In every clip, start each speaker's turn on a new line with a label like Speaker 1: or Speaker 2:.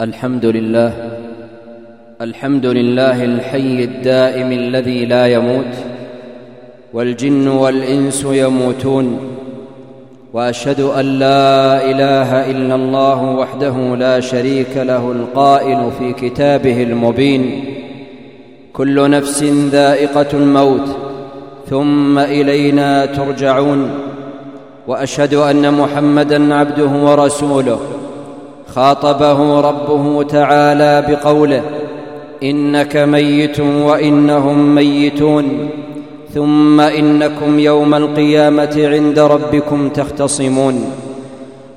Speaker 1: الحمد لله الحمد لله الحي الدائم الذي لا يموت والجن والإنس يموتون وأشهد أن لا إله إلا الله وحده لا شريك له القائل في كتابه المبين. كل نفس ذائقة الموت ثم إلينا ترجعون وأشهد أن محمدا عبده ورسوله. خاطبه ربه تعالى بقوله إنك ميت وإنهم ميتون ثم إنكم يوم القيامة عند ربكم تختصمون.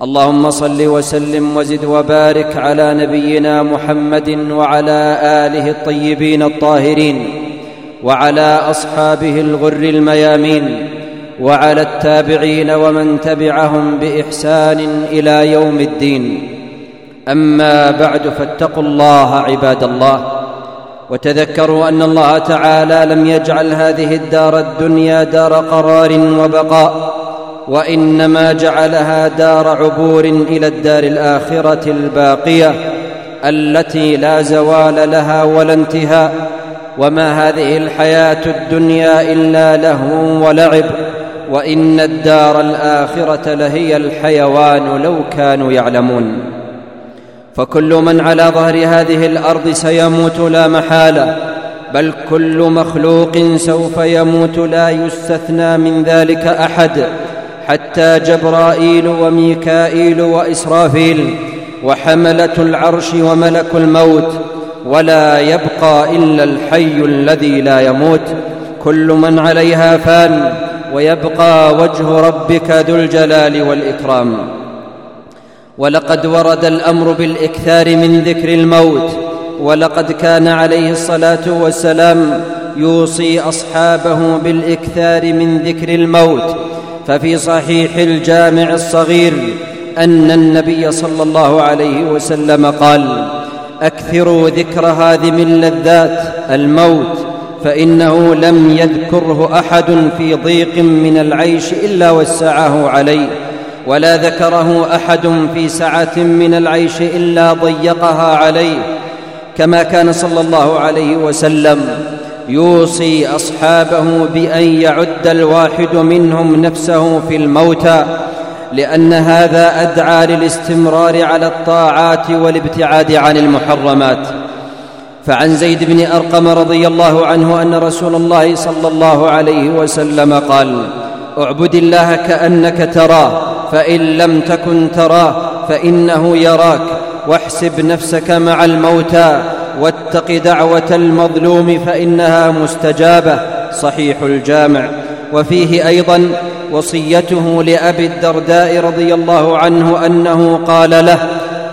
Speaker 1: اللهم صل وسلم وزد وبارك على نبينا محمد وعلى آله الطيبين الطاهرين وعلى أصحابه الغر الميامين وعلى التابعين ومن تبعهم بإحسان إلى يوم الدين. أما بعد فاتقوا الله عباد الله وتذكروا أن الله تعالى لم يجعل هذه الدار الدنيا دار قرار وبقاء وإنما جعلها دار عبور إلى الدار الآخرة الباقية التي لا زوال لها ولا انتهاء وما هذه الحياة الدنيا إلا لهو ولعب وإن الدار الآخرة لهي الحيوان لو كانوا يعلمون فكل من على ظهر هذه الأرض سيموت لا محالة بل كل مخلوق سوف يموت لا يستثنى من ذلك أحد حتى جبرائيل وميكائيل وإسرافيل وحملة العرش وملك الموت ولا يبقى إلا الحي الذي لا يموت. كل من عليها فان ويبقى وجه ربك ذو الجلال والإكرام. ولقد ورد الأمر بالإكثار من ذكر الموت ولقد كان عليه الصلاة والسلام يوصي أصحابه بالإكثار من ذكر الموت. ففي صحيح الجامع الصغير أن النبي صلى الله عليه وسلم قال أكثروا ذكر هذه من لذات الموت فإنه لم يذكره أحد في ضيق من العيش إلا وسعه عليه. ولا ذكره أحد في سعة من العيش إلا ضيقها عليه كما كان صلى الله عليه وسلم يوصي أصحابه بأن يعد الواحد منهم نفسه في الموتى لأن هذا أدعى للاستمرار على الطاعات والابتعاد عن المحرمات. فعن زيد بن أرقم رضي الله عنه أن رسول الله صلى الله عليه وسلم قال اعبد الله كأنك تراه فإن لم تكن تراه فإنه يراك واحسب نفسك مع الموتى واتق دعوة المظلوم فإنها مستجابة صحيح الجامع. وفيه أيضا وصيته لأبي الدرداء رضي الله عنه أنه قال له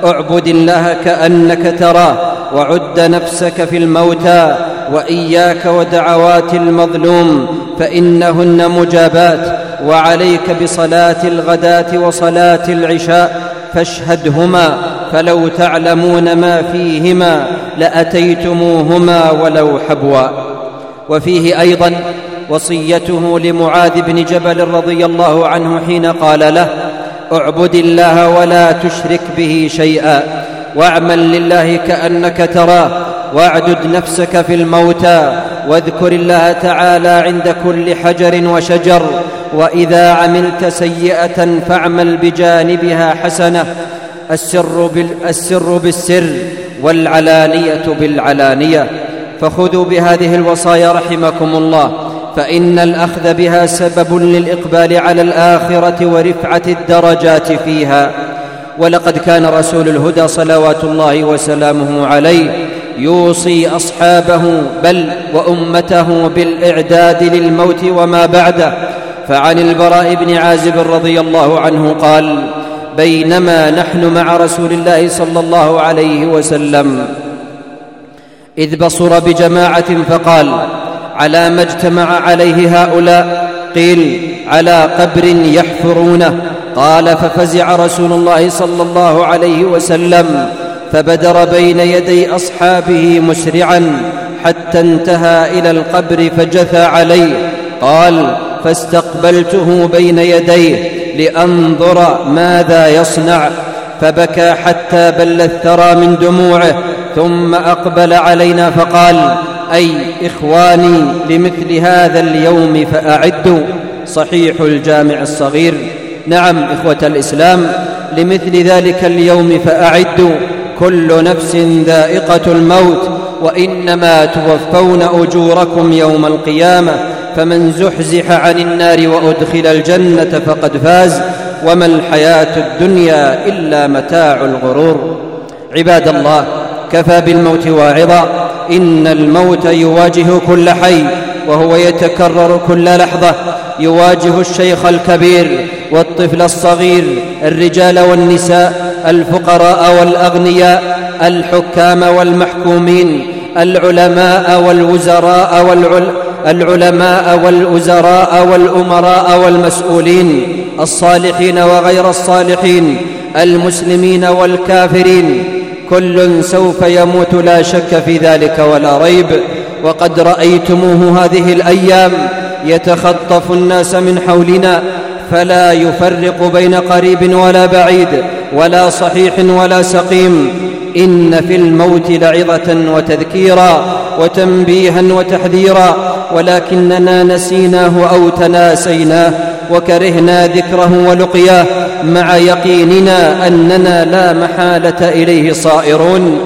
Speaker 1: اعبد الله كأنك تراه وعد نفسك في الموتى وإياك ودعوات المظلوم فإنهن مجابات وعليك بصلاة الغداة وصلاة العشاء فاشهدهما فلو تعلمون ما فيهما لأتيتموهما ولو حبوا. وفيه أيضا وصيته لمعاذ بن جبل رضي الله عنه حين قال له اعبد الله ولا تشرك به شيئا واعمل لله كأنك تراه واعدد نفسك في الموتى واذكر الله تعالى عند كل حجر وشجر وإذا عملت سيئة فاعمل بجانبها حسنة السر, السر بالسر والعلانية بالعلانية. فخذوا بهذه الوصايا رحمكم الله فإن الأخذ بها سبب للإقبال على الآخرة ورفعة الدرجات فيها. ولقد كان رسول الهدى صلوات الله وسلامه عليه يوصي أصحابه بل وأمته بالإعداد للموت وما بعده. فعن البراء بن عازب رضي الله عنه قال بينما نحن مع رسول الله صلى الله عليه وسلم إذ بصر بجماعة فقال على ما اجتمع عليه هؤلاء؟ قيل على قبر يحفرونه. قال ففزع رسول الله صلى الله عليه وسلم فبدر بين يدي أصحابه مسرعا حتى انتهى إلى القبر فجثى عليه. قال فاستقبلته بين يديه لأنظر ماذا يصنع. فبكى حتى بل الثرى من دموعه ثم أقبل علينا فقال أي إخواني لمثل هذا اليوم فأعدوا. صحيح الجامع الصغير. نعم إخوة الإسلام لمثل ذلك اليوم فأعدوا. كل نفس ذائقة الموت وإنما توفون أجوركم يوم القيامة فمن زحزح عن النار وأدخل الجنة فقد فاز وما الحياة الدنيا إلا متاع الغرور. عباد الله كفى بالموت واعظا إن الموت يواجه كل حي وهو يتكرر كل لحظة يواجه الشيخ الكبير والطفل الصغير الرجال والنساء الفقراء والأغنياء الحكام والمحكومين العلماء والوزراء والعل العلماء والوزراء والأمراء والمسؤولين الصالحين وغير الصالحين المسلمين والكافرين. كل سوف يموت لا شك في ذلك ولا ريب. وقد رأيتموه هذه الأيام يتخطف الناس من حولنا فلا يفرق بين قريب ولا بعيد ولا صحيح ولا سقيم. إن في الموت لعظة وتذكيرا وتنبيها وتحذيرا. ولكننا نسيناه أو تناسيناه وكرهنا ذكره ولقياه مع يقيننا أننا لا محالة إليه صائرون.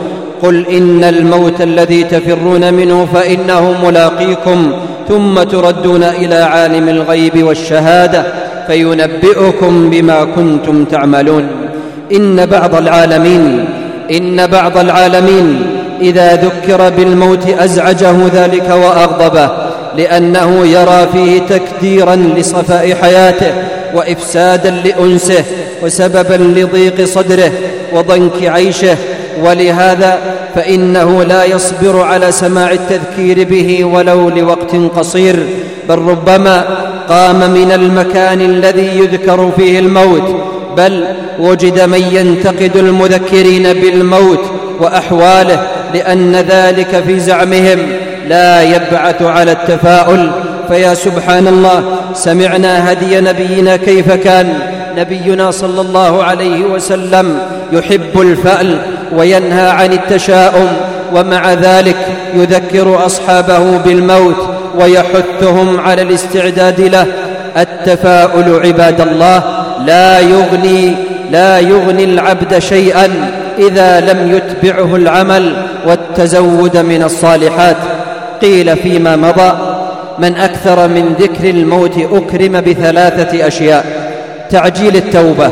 Speaker 1: قل إن الموت الذي تفرون منه فإنه ملاقيكم ثم تردون إلى عالم الغيب والشهادة. فينبئكم بما كنتم تعملون. إن بعض العالمين إن بعض العالمين إذا ذكر بالموت أزعجه ذلك وأغضبه لأنه يرى فيه تكديرا لصفاء حياته وافسادا لأنسه وسببا لضيق صدره وضنك عيشه. ولهذا فإنه لا يصبر على سماع التذكير به ولو لوقت قصير بل ربما قام من المكان الذي يذكر فيه الموت بل وجد من ينتقد المذكرين بالموت وأحواله لأن ذلك في زعمهم لا يبعث على التفاؤل. فيا سبحان الله سمعنا هدي نبينا كيف كان. نبينا صلى الله عليه وسلم يحب الفأل وينهى عن التشاؤم ومع ذلك يذكر أصحابه بالموت. ويحثهم على الاستعداد له. التفاؤل عباد الله. لا يغني لا يغني العبد شيئا إذا لم يتبعه العمل والتزود من الصالحات. قيل فيما مضى من أكثر من ذكر الموت أكرم بثلاثة أشياء تعجيل التوبة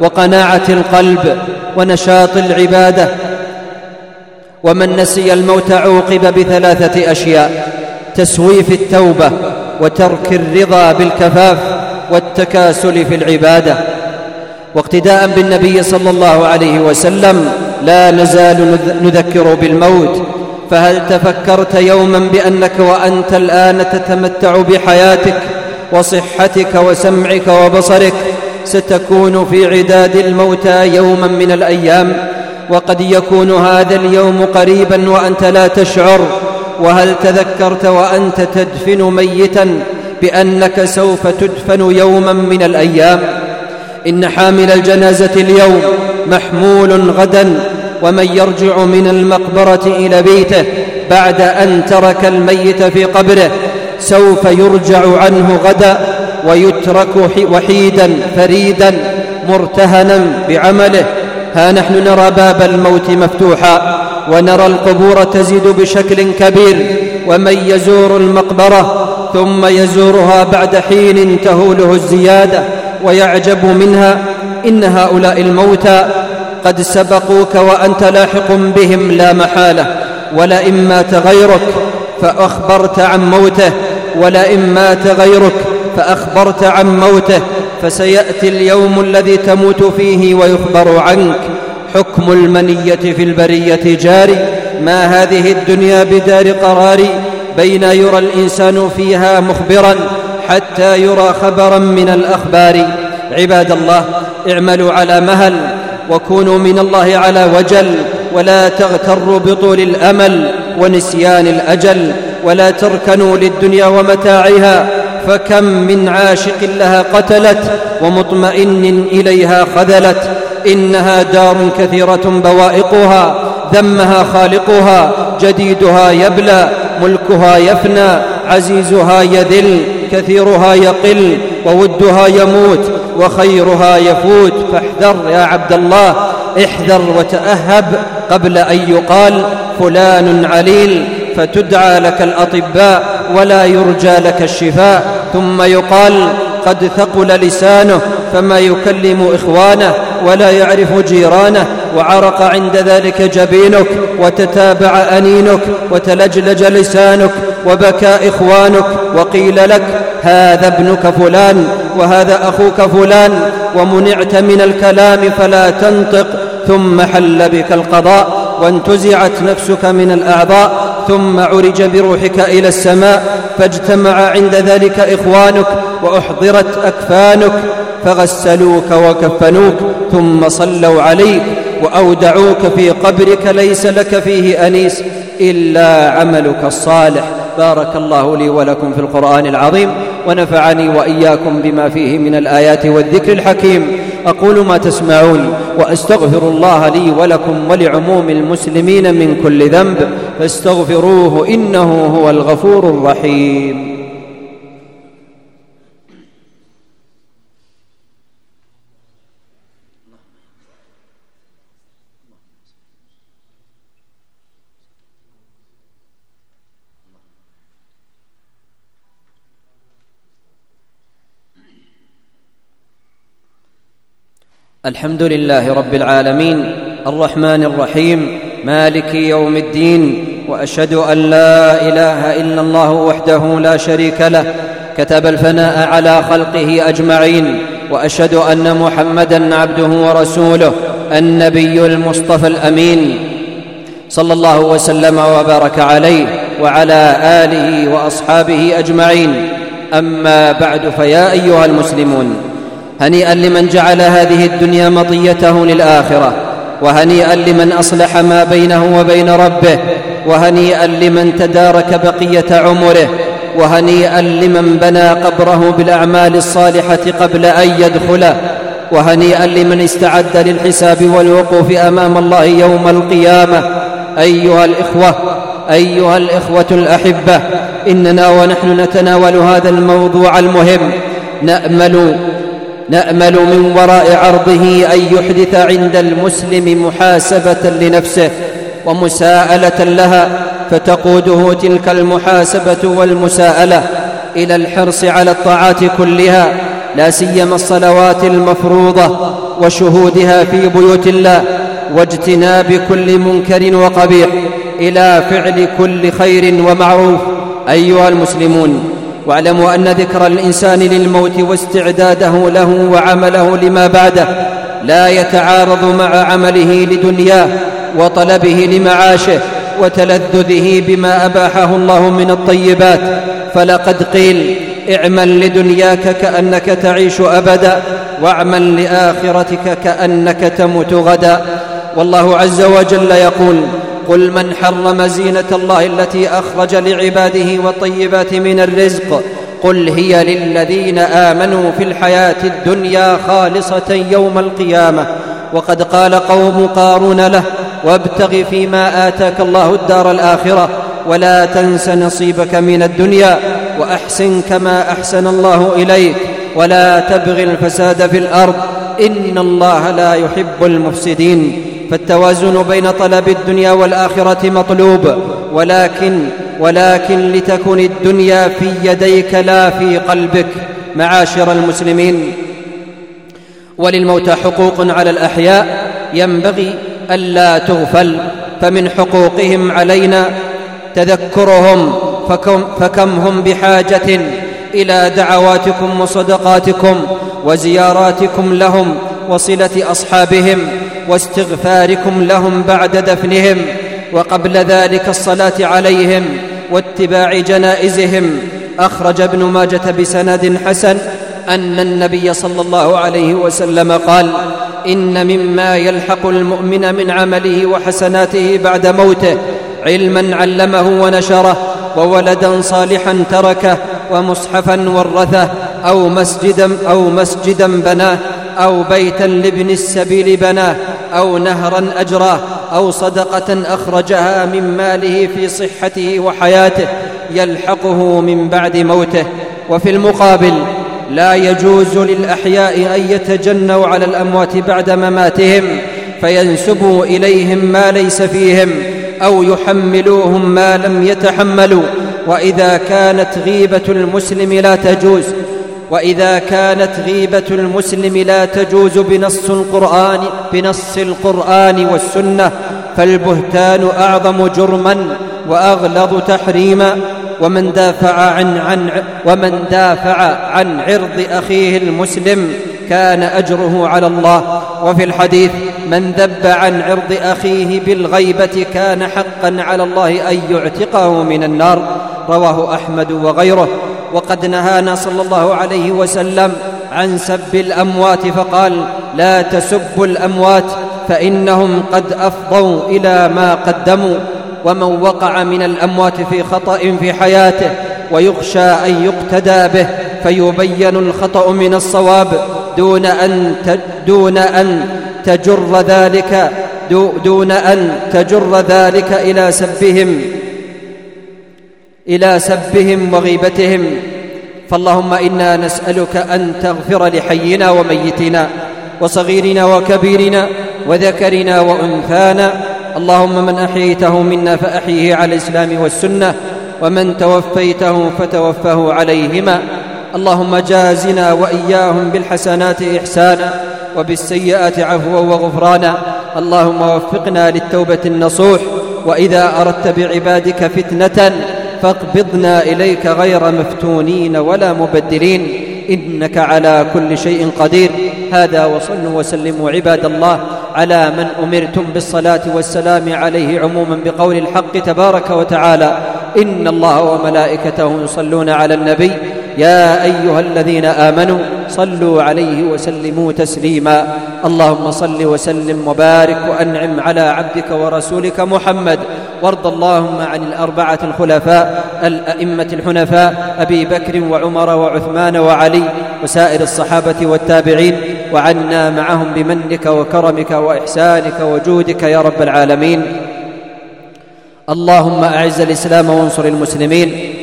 Speaker 1: وقناعة القلب ونشاط العبادة. ومن نسي الموت عوقب بثلاثة أشياء تسويف التوبة وترك الرضا بالكفاف والتكاسل في العبادة. واقتداء بالنبي صلى الله عليه وسلم لا نزال نذكر بالموت. فهل تفكرت يوما بأنك وأنت الآن تتمتع بحياتك وصحتك وسمعك وبصرك؟ ستكون في عداد الموتى يوما من الأيام وقد يكون هذا اليوم قريبا وأنت لا تشعر. وهل تذكرت وأنت تدفن ميتا بأنك سوف تدفن يوما من الأيام؟ إن حامل الجنازة اليوم محمول غدا ومن يرجع من المقبرة إلى بيته بعد أن ترك الميت في قبره سوف يرجع عنه غدا ويترك وحيدا فريدا مرتهنا بعمله. ها نحن نرى باب الموت مفتوحا. ونرى القبور تزيد بشكل كبير ومن يزور المقبرة ثم يزورها بعد حين تهوله الزيادة ويعجب منها إن هؤلاء الموتى قد سبقوك وأنت لاحق بهم لا محالة ولئن مات غيرك فأخبرت عن موته ولئن مات غيرك فأخبرت عن موته فسيأتي اليوم الذي تموت فيه ويخبر عنك حكم المنية في البرية جاري ما هذه الدنيا بدار قرار. بين يرى الإنسان فيها مخبرا حتى يرى خبرا من الأخبار. عباد الله اعملوا على مهل وكونوا من الله على وجل. ولا تغتروا بطول الأمل ونسيان الأجل. ولا تركنوا للدنيا ومتاعها. فكم من عاشق لها قتلت ومطمئن إليها خذلت. إنها دار كثيرة بوائقها ذمها خالقها جديدها يبلى ملكها يفنى عزيزها يذل كثيرها يقل وودها يموت وخيرها يفوت. فاحذر يا عبد الله احذر وتأهب قبل أن يقال فلان عليل فتدعى لك الأطباء ولا يرجى لك الشفاء. ثم يقال قد ثقل لسانه فما يكلم إخوانه ولا يعرف جيرانه وعرق عند ذلك جبينك وتتابع أنينك وتلجلج لسانك وبكى إخوانك وقيل لك هذا ابنك فلان وهذا أخوك فلان ومنعت من الكلام فلا تنطق ثم حل بك القضاء. وانتزعت نفسك من الأعضاء ثم عرج بروحك إلى السماء فاجتمع عند ذلك إخوانك وأحضرت أكفانك فغسلوك وكفنوك ثم صلوا عليك وأودعوك في قبرك ليس لك فيه أنيس إلا عملك الصالح. بارك الله لي ولكم في القرآن العظيم ونفعني وإياكم بما فيه من الآيات والذكر الحكيم. أقول ما تسمعون وأستغفر الله لي ولكم ولعموم المسلمين من كل ذنب فاستغفروه إنه هو الغفور الرحيم الحمد لله رب العالمين الرحمن الرحيم مالك يوم الدين وأشهد أن لا إله إلا الله وحده لا شريك له كتب الفناء على خلقه أجمعين وأشهد أن محمدا عبده ورسوله النبي المصطفى الأمين. صلى الله وسلم وبارك عليه وعلى آله وأصحابه أجمعين. أما بعد فيا أيها المسلمون هنيئا لمن جعل هذه الدنيا مطيته للآخرة وهنيئا لمن أصلح ما بينه وبين ربه وهنيئا لمن تدارك بقية عمره وهنيئا لمن بنى قبره بالأعمال الصالحة قبل أن يدخله وهنيئا لمن استعد للحساب والوقوف أمام الله يوم القيامة. أيها الإخوة أيها الإخوة الأحبة إننا ونحن نتناول هذا الموضوع المهم. نأمل نأمل من وراء عرضه أن يحدث عند المسلم محاسبة لنفسه ومساءلة لها فتقوده تلك المحاسبة والمساءلة إلى الحرص على الطاعات كلها لا سيما الصلوات المفروضة وشهودها في بيوت الله واجتناب كل منكر وقبيح إلى فعل كل خير ومعروف أيها المسلمون. واعلموا أن ذكر الإنسان للموت واستعداده له وعمله لما بعده لا يتعارض مع عمله لدنياه وطلبه لمعاشه وتلذذه بما أباحه الله من الطيبات فلقد قيل اعمل لدنياك كأنك تعيش أبدا واعمل لآخرتك كأنك تموت غدا والله عز وجل يقول قل من حرم زينة الله التي أخرج لعباده والطيبات من الرزق قل هي للذين آمنوا في الحياة الدنيا خالصة يوم القيامة. وقد قال قوم قارون له وابتغ فيما آتاك الله الدار الآخرة ولا تنس نصيبك من الدنيا وأحسن كما أحسن الله إليك ولا تبغ الفساد في الأرض إن الله لا يحب المفسدين. فالتوازن بين طلب الدنيا والآخرة مطلوب. ولكن ولكن لتكن الدنيا في يديك لا في قلبك. معاشر المسلمين. وللموتى حقوق على الأحياء. ينبغي ألا تغفل. فمن حقوقهم علينا تذكرهم. فكم, فكم هم بحاجة إلى دعواتكم وصدقاتكم وزياراتكم لهم وصلة أصحابهم. واستغفاركم لهم بعد دفنهم وقبل ذلك الصلاة عليهم واتباع جنائزهم. أخرج ابن ماجة بسند حسن أن النبي صلى الله عليه وسلم قال إن مما يلحق المؤمن من عمله وحسناته بعد موته علما علمه ونشره وولدا صالحا تركه ومصحفا ورثه أو مسجدا أو مسجدا بناه أو بيتا لابن السبيل بناه أو نهرا أجراه أو صدقة أخرجها من ماله في صحته وحياته يلحقه من بعد موته. وفي المقابل لا يجوز للأحياء أن يتجنوا على الأموات بعد مماتهم فينسبوا إليهم ما ليس فيهم أو يحملوهم ما لم يتحملوا. وإذا كانت غيبة المسلم لا تجوز وإذا كانت غيبة المسلم لا تجوز بنص القرآن بنص القرآن والسنة فالبهتان أعظم جرما وأغلظ تحريما. ومن دافع عن عن ومن دافع عن عرض أخيه المسلم كان أجره على الله. وفي الحديث من ذب عن عرض أخيه بالغيبة كان حقا على الله أن يعتقه من النار. رواه أحمد وغيره. وقد نهانا صلى الله عليه وسلم عن سب الأموات فقال لا تسبوا الأموات فإنهم قد أفضوا إلى ما قدموا ومن وقع من الأموات في خطأ في حياته ويخشى أن يقتدى به فيبين الخطأ من الصواب دون أن دون أن تجر ذلك دون أن تجر ذلك إلى سبهم إلى سبهم وغيبتهم. فاللهم إنا نسألك أن تغفر لحينا وميتنا وصغيرنا وكبيرنا وذكرنا وأنثانا. اللهم من أحييته منا فأحيه على الإسلام والسنة ومن توفيته فتوفه عليهما. اللهم جازنا وإياهم بالحسنات إحسانا وبالسيئات عفوا وغفرانا. اللهم وفقنا للتوبة النصوح وإذا أردت بعبادك فتنة فاقبضنا إليك غير مفتونين ولا مبدلين إنك على كل شيء قدير. هذا وصلوا وسلموا عباد الله على من أمرتم بالصلاة والسلام عليه عموما بقول الحق تبارك وتعالى إن الله وملائكته يصلون على النبي يا أيها الذين آمنوا صلوا عليه وسلموا تسليما. اللهم صل وسلم وبارك وأنعم على عبدك ورسولك محمد. وارض اللهم عن الأربعة الخلفاء الأئمة الحنفاء أبي بكر وعمر وعثمان وعلي وسائر الصحابة والتابعين. وعنا معهم بمنك وكرمك وإحسانك وجودك يا رب العالمين. اللهم أعز الإسلام وانصر المسلمين.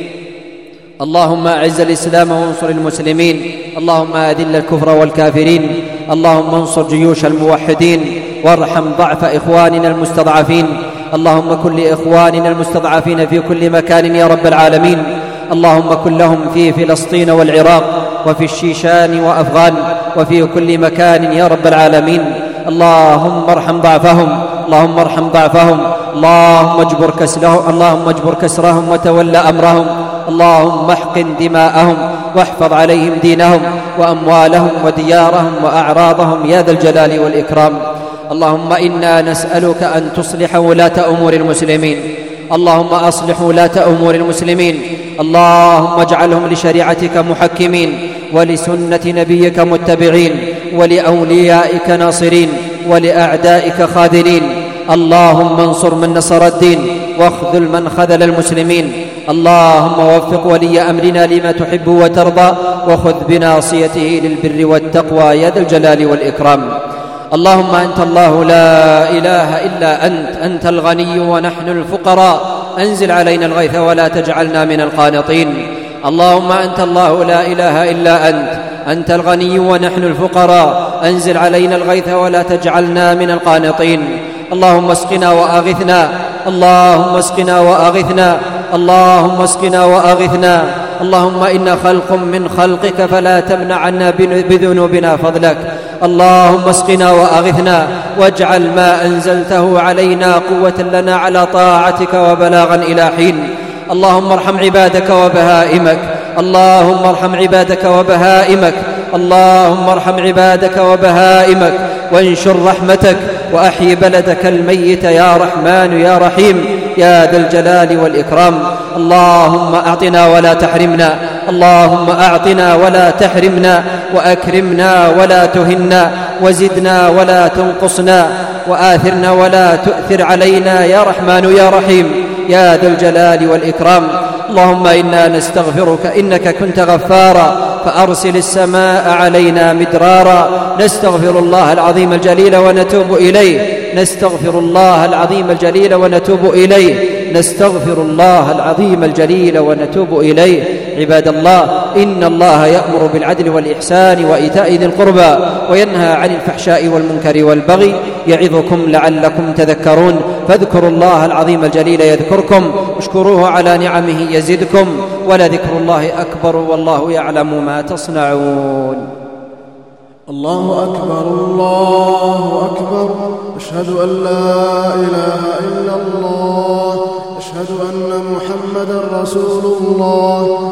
Speaker 1: اللهم أعز الإسلام وانصر المسلمين. اللهم أذل الكفر والكافرين. اللهم انصر جيوش الموحدين. وارحم ضعف إخواننا المستضعفين. اللهم كن لاخواننا المستضعفين في كل مكان يا رب العالمين. اللهم كن لهم في فلسطين والعراق وفي الشيشان وأفغان وفي كل مكان يا رب العالمين. اللهم ارحم ضعفهم. اللهم ارحم ضعفهم. اللهم اجبر كسرهم اللهم اجبر كسرهم وتول أمرهم. اللهم احقن دماءهم واحفظ عليهم دينهم وأموالهم وديارهم وأعراضهم يا ذا الجلال والإكرام. اللهم إنا نسألك أن تصلح ولاة أمور المسلمين. اللهم أصلح ولاة أمور المسلمين. اللهم اجعلهم لشريعتك محكمين ولسنة نبيك متبعين ولأوليائك ناصرين ولأعدائك خاذلين اللهم انصر من نصر الدين واخذل من خذل المسلمين. اللهم وفق ولي أمرنا لما تحب وترضى وخذ بناصيته للبر والتقوى يا ذا الجلال والإكرام. اللهم أنت الله لا إله إلا أنت أنت الغني ونحن الفقراء. أنزل علينا الغيث ولا تجعلنا من القانطين. اللهم أنت الله لا إله إلا أنت أنت الغني ونحن الفقراء. أنزل علينا الغيث ولا تجعلنا من القانطين. اللهم اسقنا وأغثنا. اللهم اسقنا وأغثنا. اللهم اسقنا وأغثنا. اللهم أنا خلق من خلقك فلا تمنع عنا بذنوبنا فضلك. اللهم اسقنا وأغثنا. واجعل ما أنزلته علينا قوة لنا على طاعتك وبلاغا إلى حين. اللهم ارحم عبادك وبهائمك. اللهم ارحم عبادك وبهائمك. اللهم ارحم عبادك وبهائمك. وانشر رحمتك. واحي بلدك الميت يا رحمن يا رحيم يا ذا الجلال والإكرام. اللهم أعطنا ولا تحرمنا. اللهم أعطنا ولا تحرمنا. وأكرمنا ولا تهنا. وزدنا ولا تنقصنا. وآثرنا ولا تؤثر علينا يا رحمن يا رحيم يا ذا الجلال والإكرام. اللهم إنا نستغفرك إنك كنت غفارا فأرسل السماء علينا مدرارا. نستغفر الله العظيم الجليل ونتوب إليه. نستغفر الله العظيم الجليل ونتوب إليه. نستغفر الله العظيم الجليل ونتوب إليه. عباد الله إن الله يأمر بالعدل والإحسان وإيتاء ذي القربى وينهى عن الفحشاء والمنكر والبغي يعظكم لعلكم تذكرون. فاذكروا الله العظيم الجليل يذكركم اشكروه على نعمه يزدكم ولذكر الله أكبر والله يعلم ما تصنعون.
Speaker 2: الله أكبر الله أكبر. أشهد أن لا إله إلا الله. أشهد أن محمدا رسول الله.